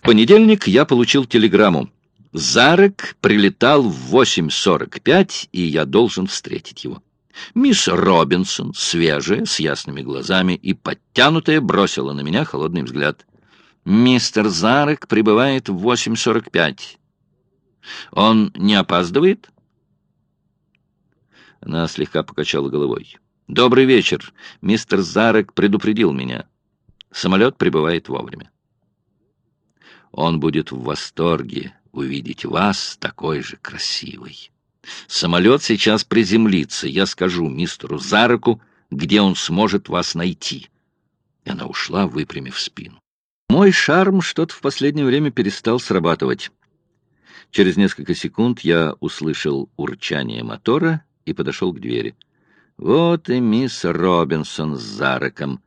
В понедельник я получил телеграмму. Зарек прилетал в 8.45, и я должен встретить его. Мисс Робинсон, свежая, с ясными глазами и подтянутая, бросила на меня холодный взгляд. «Мистер Зарек прибывает в 8.45. Он не опаздывает?» Она слегка покачала головой. «Добрый вечер. Мистер Зарек предупредил меня. Самолет прибывает вовремя. Он будет в восторге увидеть вас такой же красивой. Самолет сейчас приземлится. Я скажу мистеру Зареку, где он сможет вас найти». И она ушла, выпрямив спину. Мой шарм что-то в последнее время перестал срабатывать. Через несколько секунд я услышал урчание мотора и подошел к двери. Вот и мисс Робинсон с Зареком.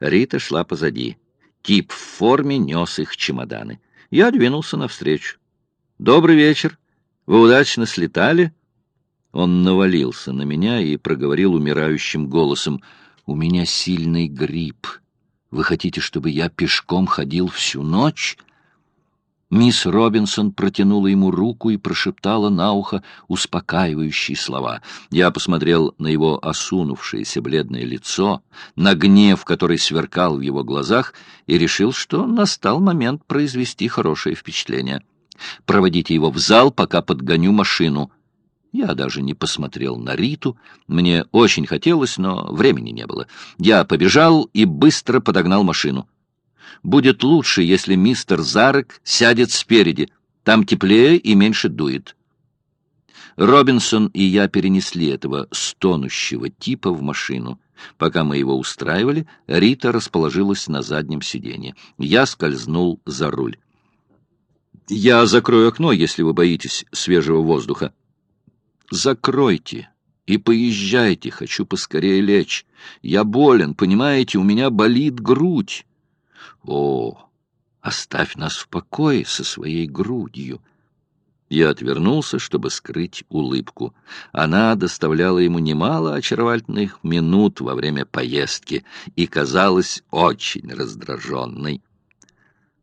Рита шла позади. Тип в форме нес их чемоданы. Я двинулся навстречу. «Добрый вечер. Вы удачно слетали?» Он навалился на меня и проговорил умирающим голосом. «У меня сильный грипп. Вы хотите, чтобы я пешком ходил всю ночь?» Мисс Робинсон протянула ему руку и прошептала на ухо успокаивающие слова. Я посмотрел на его осунувшееся бледное лицо, на гнев, который сверкал в его глазах, и решил, что настал момент произвести хорошее впечатление. «Проводите его в зал, пока подгоню машину». Я даже не посмотрел на Риту. Мне очень хотелось, но времени не было. Я побежал и быстро подогнал машину. Будет лучше, если мистер Зарек сядет спереди. Там теплее и меньше дует. Робинсон и я перенесли этого стонущего типа в машину. Пока мы его устраивали, Рита расположилась на заднем сиденье. Я скользнул за руль. «Я закрою окно, если вы боитесь свежего воздуха». «Закройте и поезжайте, хочу поскорее лечь. Я болен, понимаете, у меня болит грудь». О, оставь нас в покое со своей грудью. Я отвернулся, чтобы скрыть улыбку. Она доставляла ему немало очаровательных минут во время поездки и казалась очень раздраженной.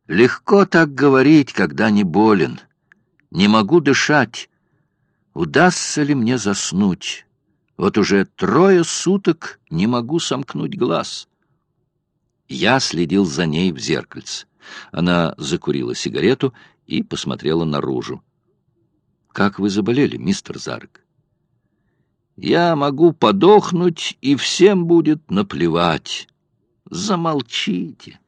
Легко так говорить, когда не болен. Не могу дышать. Удастся ли мне заснуть? Вот уже трое суток не могу сомкнуть глаз. Я следил за ней в зеркальце. Она закурила сигарету и посмотрела наружу. «Как вы заболели, мистер Зарк?» «Я могу подохнуть, и всем будет наплевать. Замолчите!»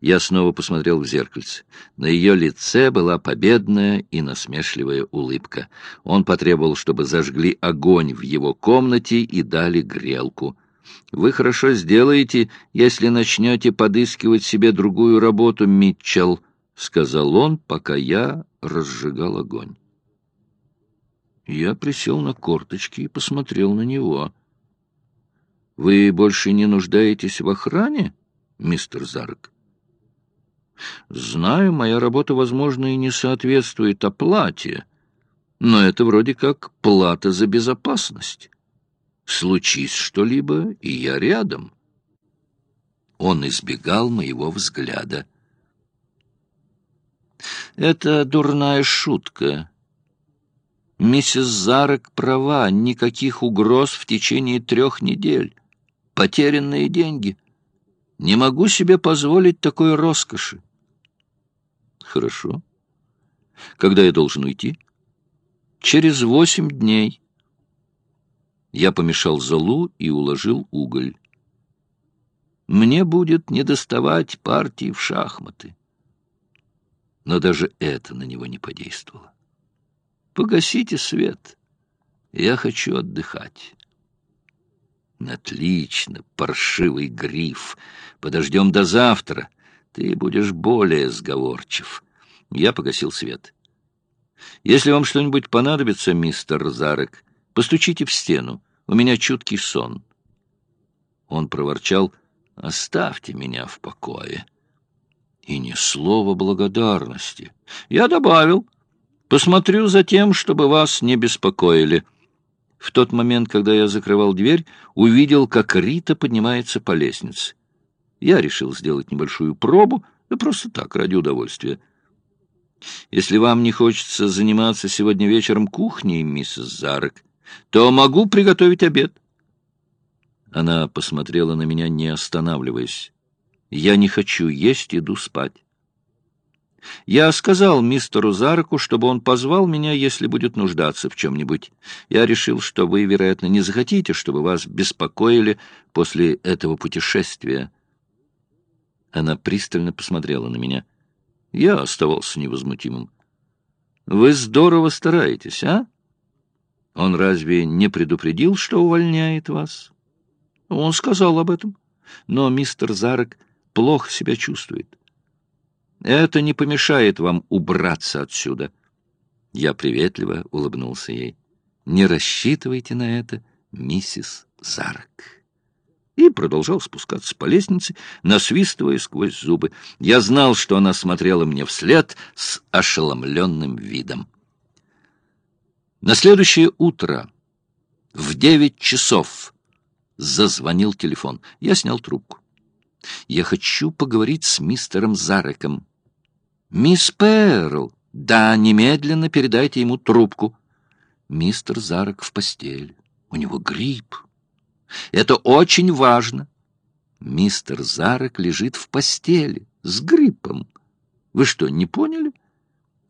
Я снова посмотрел в зеркальце. На ее лице была победная и насмешливая улыбка. Он потребовал, чтобы зажгли огонь в его комнате и дали грелку. Вы хорошо сделаете, если начнете подыскивать себе другую работу, Митчелл, — сказал он, пока я разжигал огонь. Я присел на корточки и посмотрел на него. — Вы больше не нуждаетесь в охране, мистер Зарк? — Знаю, моя работа, возможно, и не соответствует оплате, но это вроде как плата за безопасность. Случись что-либо, и я рядом. Он избегал моего взгляда. Это дурная шутка. Миссис Зарек права, никаких угроз в течение трех недель. Потерянные деньги. Не могу себе позволить такой роскоши. Хорошо. Когда я должен уйти? Через восемь дней. Я помешал золу и уложил уголь. Мне будет недоставать партии в шахматы. Но даже это на него не подействовало. Погасите свет. Я хочу отдыхать. Отлично, паршивый гриф. Подождем до завтра. Ты будешь более сговорчив. Я погасил свет. Если вам что-нибудь понадобится, мистер Зарек, постучите в стену. У меня чуткий сон. Он проворчал, оставьте меня в покое. И ни слова благодарности. Я добавил, посмотрю за тем, чтобы вас не беспокоили. В тот момент, когда я закрывал дверь, увидел, как Рита поднимается по лестнице. Я решил сделать небольшую пробу, Да просто так, ради удовольствия. Если вам не хочется заниматься сегодня вечером кухней, миссис Зарек, то могу приготовить обед. Она посмотрела на меня, не останавливаясь. Я не хочу есть, иду спать. Я сказал мистеру Зареку, чтобы он позвал меня, если будет нуждаться в чем-нибудь. Я решил, что вы, вероятно, не захотите, чтобы вас беспокоили после этого путешествия. Она пристально посмотрела на меня. Я оставался невозмутимым. «Вы здорово стараетесь, а? Он разве не предупредил, что увольняет вас?» Он сказал об этом. Но мистер Зарек плохо себя чувствует. Это не помешает вам убраться отсюда. Я приветливо улыбнулся ей. Не рассчитывайте на это, миссис Зарек. И продолжал спускаться по лестнице, насвистывая сквозь зубы. Я знал, что она смотрела мне вслед с ошеломленным видом. На следующее утро в девять часов зазвонил телефон. Я снял трубку. «Я хочу поговорить с мистером Зареком». «Мисс Перл!» «Да, немедленно передайте ему трубку». Мистер Зарек в постели. У него грипп. Это очень важно. Мистер Зарек лежит в постели с гриппом. Вы что, не поняли?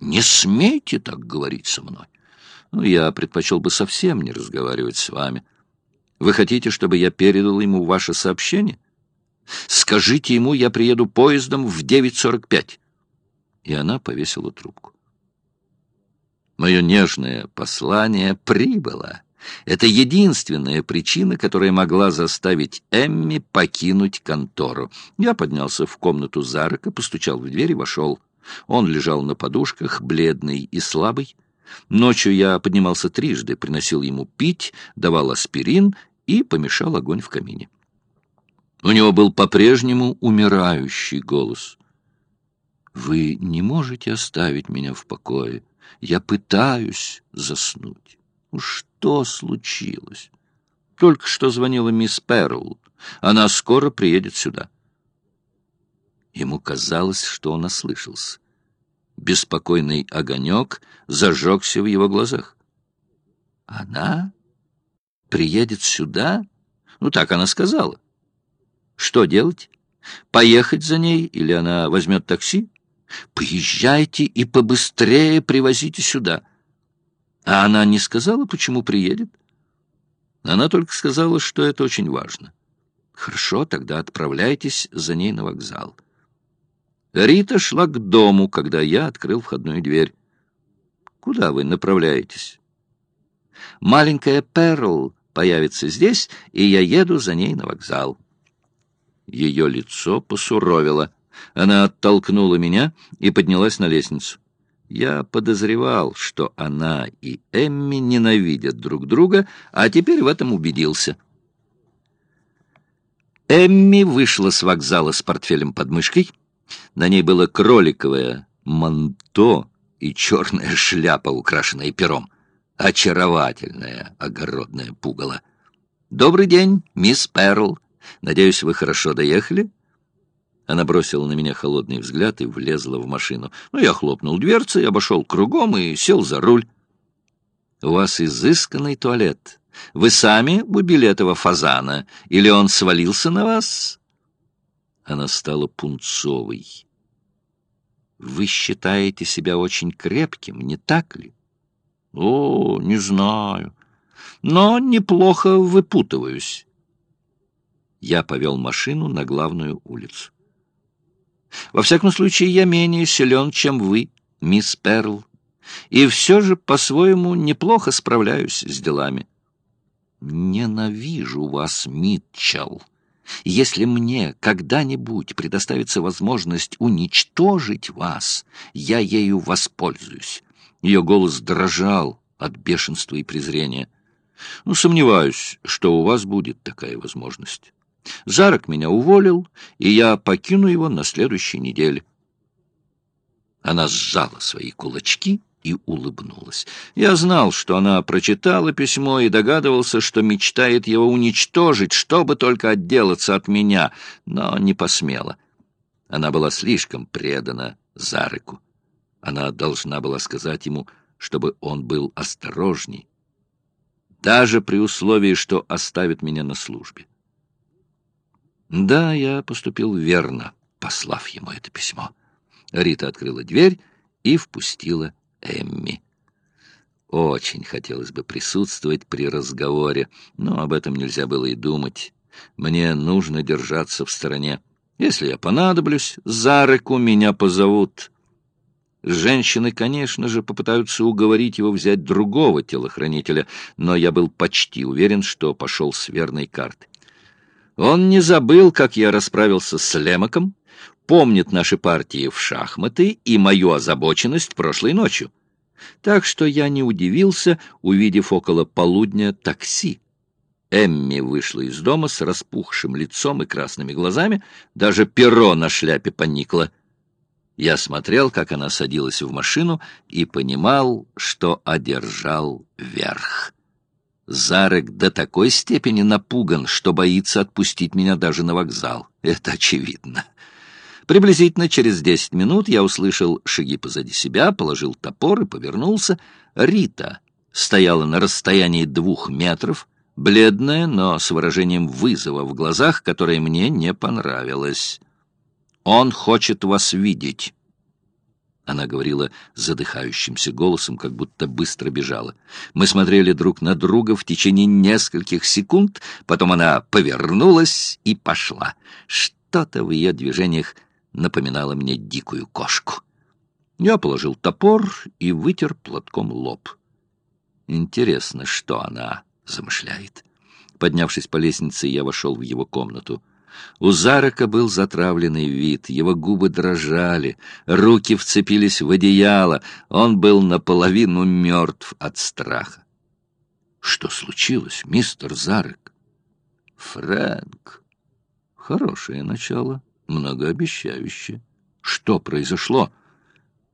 Не смейте так говорить со мной. Ну, я предпочел бы совсем не разговаривать с вами. Вы хотите, чтобы я передал ему ваше сообщение? Скажите ему, я приеду поездом в 9.45. И она повесила трубку. Мое нежное послание прибыло. Это единственная причина, которая могла заставить Эмми покинуть контору. Я поднялся в комнату Зарака, постучал в дверь и вошел. Он лежал на подушках, бледный и слабый. Ночью я поднимался трижды, приносил ему пить, давал аспирин и помешал огонь в камине. У него был по-прежнему умирающий голос. «Вы не можете оставить меня в покое. Я пытаюсь заснуть. Ну, что случилось? Только что звонила мисс Перл. Она скоро приедет сюда». Ему казалось, что он ослышался. Беспокойный огонек зажегся в его глазах. «Она приедет сюда? Ну, так она сказала. Что делать? Поехать за ней или она возьмет такси? Поезжайте и побыстрее привозите сюда. А она не сказала, почему приедет? Она только сказала, что это очень важно. Хорошо, тогда отправляйтесь за ней на вокзал. Рита шла к дому, когда я открыл входную дверь. Куда вы направляетесь? Маленькая Перл появится здесь, и я еду за ней на вокзал. Ее лицо посуровило. Она оттолкнула меня и поднялась на лестницу. Я подозревал, что она и Эмми ненавидят друг друга, а теперь в этом убедился. Эмми вышла с вокзала с портфелем под мышкой. На ней было кроликовое манто и черная шляпа, украшенная пером. Очаровательное огородное пугало. «Добрый день, мисс Перл. Надеюсь, вы хорошо доехали?» Она бросила на меня холодный взгляд и влезла в машину. Ну, я хлопнул дверцей, обошел кругом и сел за руль. «У вас изысканный туалет. Вы сами убили этого фазана? Или он свалился на вас?» Она стала пунцовой. «Вы считаете себя очень крепким, не так ли?» «О, не знаю. Но неплохо выпутываюсь». Я повел машину на главную улицу. «Во всяком случае, я менее силен, чем вы, мисс Перл, и все же по-своему неплохо справляюсь с делами». «Ненавижу вас, Митчелл!» Если мне когда-нибудь предоставится возможность уничтожить вас, я ею воспользуюсь. Ее голос дрожал от бешенства и презрения. Ну, сомневаюсь, что у вас будет такая возможность. Зарок меня уволил, и я покину его на следующей неделе. Она сжала свои кулачки и улыбнулась. Я знал, что она прочитала письмо и догадывался, что мечтает его уничтожить, чтобы только отделаться от меня, но не посмела. Она была слишком предана Зарыку. Она должна была сказать ему, чтобы он был осторожней, даже при условии, что оставит меня на службе. Да, я поступил верно, послав ему это письмо. Рита открыла дверь и впустила Эмми. Очень хотелось бы присутствовать при разговоре, но об этом нельзя было и думать. Мне нужно держаться в стороне. Если я понадоблюсь, за руку меня позовут. Женщины, конечно же, попытаются уговорить его взять другого телохранителя, но я был почти уверен, что пошел с верной карты. Он не забыл, как я расправился с Лемаком, помнит наши партии в шахматы и мою озабоченность прошлой ночью. Так что я не удивился, увидев около полудня такси. Эмми вышла из дома с распухшим лицом и красными глазами, даже перо на шляпе поникло. Я смотрел, как она садилась в машину, и понимал, что одержал верх. Зарек до такой степени напуган, что боится отпустить меня даже на вокзал. Это очевидно. Приблизительно через десять минут я услышал шаги позади себя, положил топор и повернулся. Рита стояла на расстоянии двух метров, бледная, но с выражением вызова в глазах, которое мне не понравилось. «Он хочет вас видеть». Она говорила задыхающимся голосом, как будто быстро бежала. Мы смотрели друг на друга в течение нескольких секунд, потом она повернулась и пошла. Что-то в ее движениях напоминало мне дикую кошку. Я положил топор и вытер платком лоб. Интересно, что она замышляет. Поднявшись по лестнице, я вошел в его комнату. У Зарака был затравленный вид, его губы дрожали, руки вцепились в одеяло, он был наполовину мертв от страха. «Что случилось, мистер Зарек?» «Фрэнк». «Хорошее начало, многообещающее. Что произошло?»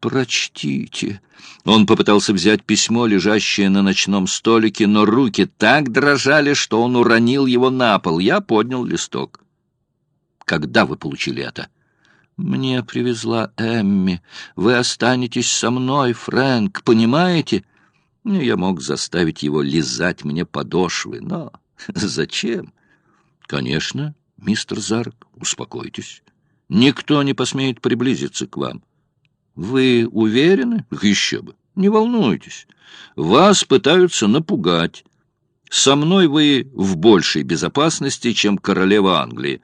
«Прочтите». Он попытался взять письмо, лежащее на ночном столике, но руки так дрожали, что он уронил его на пол. Я поднял листок. «Когда вы получили это?» «Мне привезла Эмми. Вы останетесь со мной, Фрэнк, понимаете?» Я мог заставить его лизать мне подошвы, но зачем? «Конечно, мистер Зарк, успокойтесь. Никто не посмеет приблизиться к вам». Вы уверены? Еще бы. Не волнуйтесь. Вас пытаются напугать. Со мной вы в большей безопасности, чем королева Англии.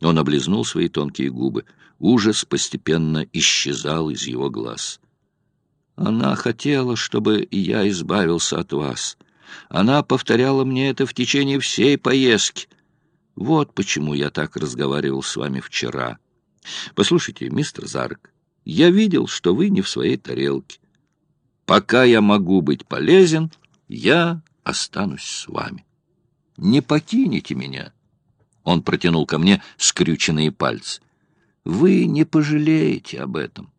Он облизнул свои тонкие губы. Ужас постепенно исчезал из его глаз. Она хотела, чтобы я избавился от вас. Она повторяла мне это в течение всей поездки. Вот почему я так разговаривал с вами вчера. Послушайте, мистер Зарк, я видел, что вы не в своей тарелке. Пока я могу быть полезен, я останусь с вами. Не покинете меня. Он протянул ко мне скрюченные пальцы. Вы не пожалеете об этом.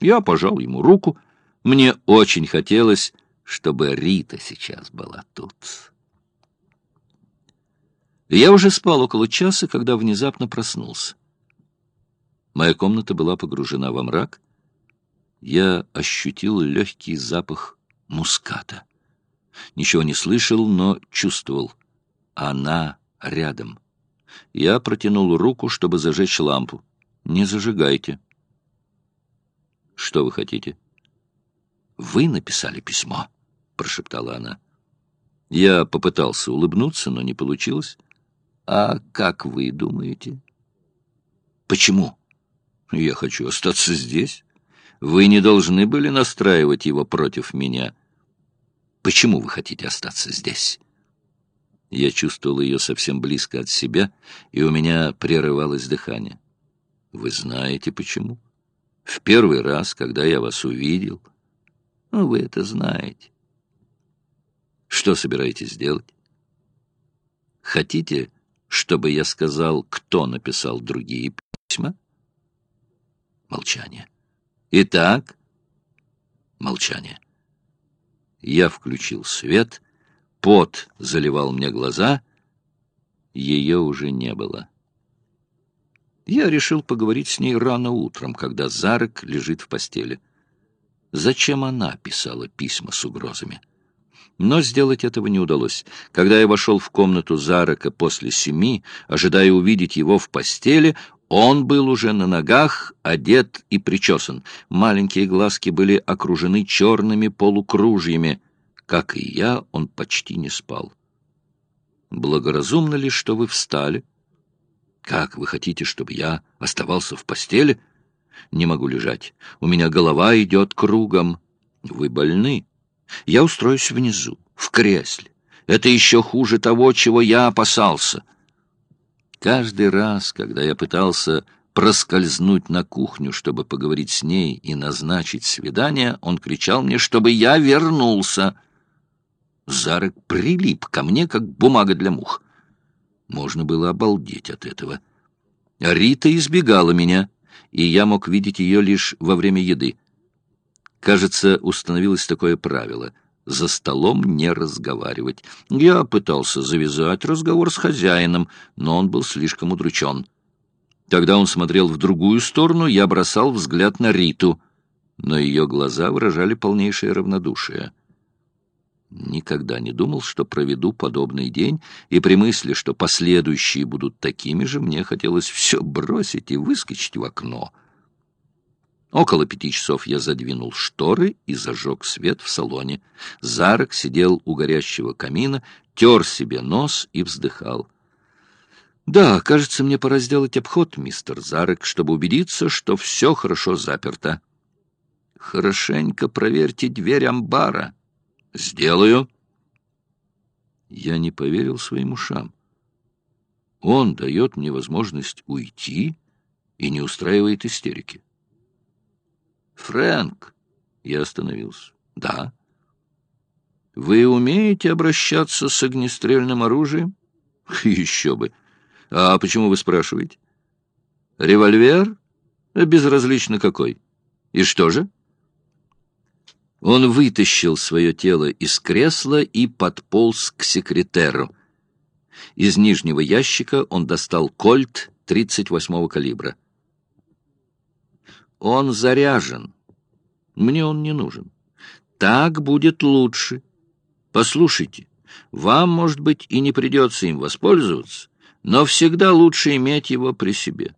Я пожал ему руку. Мне очень хотелось, чтобы Рита сейчас была тут. Я уже спал около часа, когда внезапно проснулся. Моя комната была погружена во мрак. Я ощутил легкий запах муската. Ничего не слышал, но чувствовал. Она рядом. Я протянул руку, чтобы зажечь лампу. «Не зажигайте». «Что вы хотите?» «Вы написали письмо», — прошептала она. Я попытался улыбнуться, но не получилось. «А как вы думаете?» «Почему?» Я хочу остаться здесь. Вы не должны были настраивать его против меня. Почему вы хотите остаться здесь? Я чувствовал ее совсем близко от себя, и у меня прерывалось дыхание. Вы знаете почему? В первый раз, когда я вас увидел. Ну, вы это знаете. Что собираетесь делать? Хотите, чтобы я сказал, кто написал другие письма? Молчание. Итак, молчание. Я включил свет, пот заливал мне глаза, ее уже не было. Я решил поговорить с ней рано утром, когда Зарек лежит в постели. Зачем она писала письма с угрозами? Но сделать этого не удалось. Когда я вошел в комнату Зарака после семи, ожидая увидеть его в постели, он был уже на ногах, одет и причесан. Маленькие глазки были окружены черными полукружьями. Как и я, он почти не спал. «Благоразумно ли, что вы встали?» «Как вы хотите, чтобы я оставался в постели?» «Не могу лежать. У меня голова идет кругом». «Вы больны?» «Я устроюсь внизу, в кресле. Это еще хуже того, чего я опасался». Каждый раз, когда я пытался проскользнуть на кухню, чтобы поговорить с ней и назначить свидание, он кричал мне, чтобы я вернулся. Зарок прилип ко мне, как бумага для мух. Можно было обалдеть от этого. Рита избегала меня, и я мог видеть ее лишь во время еды. Кажется, установилось такое правило — за столом не разговаривать. Я пытался завязать разговор с хозяином, но он был слишком удручен. Когда он смотрел в другую сторону, я бросал взгляд на Риту, но ее глаза выражали полнейшее равнодушие. Никогда не думал, что проведу подобный день, и при мысли, что последующие будут такими же, мне хотелось все бросить и выскочить в окно — Около пяти часов я задвинул шторы и зажег свет в салоне. Зарок сидел у горящего камина, тер себе нос и вздыхал. «Да, кажется, мне пора сделать обход, мистер Зарек, чтобы убедиться, что все хорошо заперто». «Хорошенько проверьте дверь амбара». «Сделаю». Я не поверил своим ушам. Он дает мне возможность уйти и не устраивает истерики. «Фрэнк!» Я остановился. «Да». «Вы умеете обращаться с огнестрельным оружием?» «Еще бы! А почему вы спрашиваете?» «Револьвер? Безразлично какой. И что же?» Он вытащил свое тело из кресла и подполз к секретеру. Из нижнего ящика он достал кольт 38-го калибра. Он заряжен. Мне он не нужен. Так будет лучше. Послушайте, вам, может быть, и не придется им воспользоваться, но всегда лучше иметь его при себе.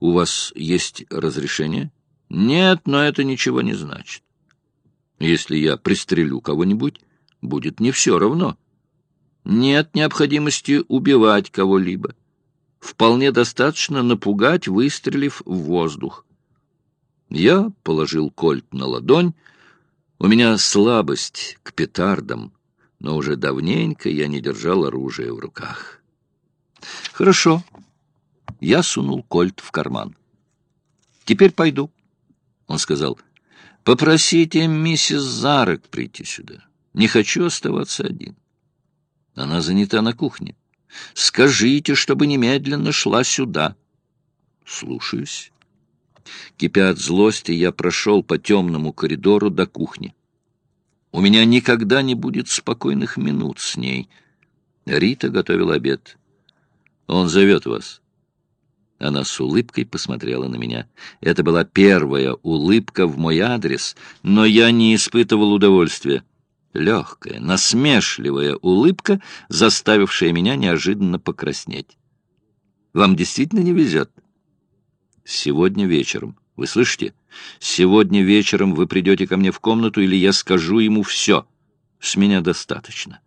У вас есть разрешение? Нет, но это ничего не значит. Если я пристрелю кого-нибудь, будет не все равно. Нет необходимости убивать кого-либо. Вполне достаточно напугать, выстрелив в воздух. Я положил кольт на ладонь. У меня слабость к петардам, но уже давненько я не держал оружие в руках. Хорошо. Я сунул кольт в карман. Теперь пойду. Он сказал, попросите миссис Зарек прийти сюда. Не хочу оставаться один. Она занята на кухне. Скажите, чтобы немедленно шла сюда. Слушаюсь. Кипя от злости, я прошел по темному коридору до кухни. У меня никогда не будет спокойных минут с ней. Рита готовила обед. Он зовет вас. Она с улыбкой посмотрела на меня. Это была первая улыбка в мой адрес, но я не испытывал удовольствия. Легкая, насмешливая улыбка, заставившая меня неожиданно покраснеть. «Вам действительно не везет?» Сегодня вечером. Вы слышите? Сегодня вечером вы придете ко мне в комнату, или я скажу ему все. С меня достаточно.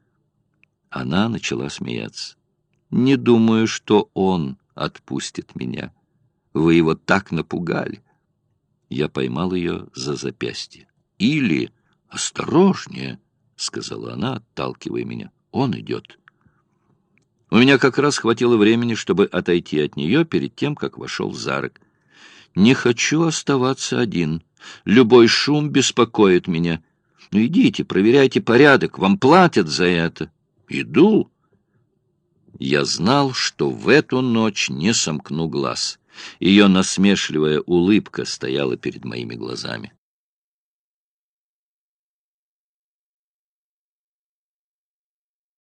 Она начала смеяться. Не думаю, что он отпустит меня. Вы его так напугали. Я поймал ее за запястье. Или... «Осторожнее!» — сказала она, отталкивая меня. «Он идет». У меня как раз хватило времени, чтобы отойти от нее перед тем, как вошел Зарок. Не хочу оставаться один. Любой шум беспокоит меня. Ну, идите, проверяйте порядок, вам платят за это. Иду. Я знал, что в эту ночь не сомкну глаз. Ее насмешливая улыбка стояла перед моими глазами.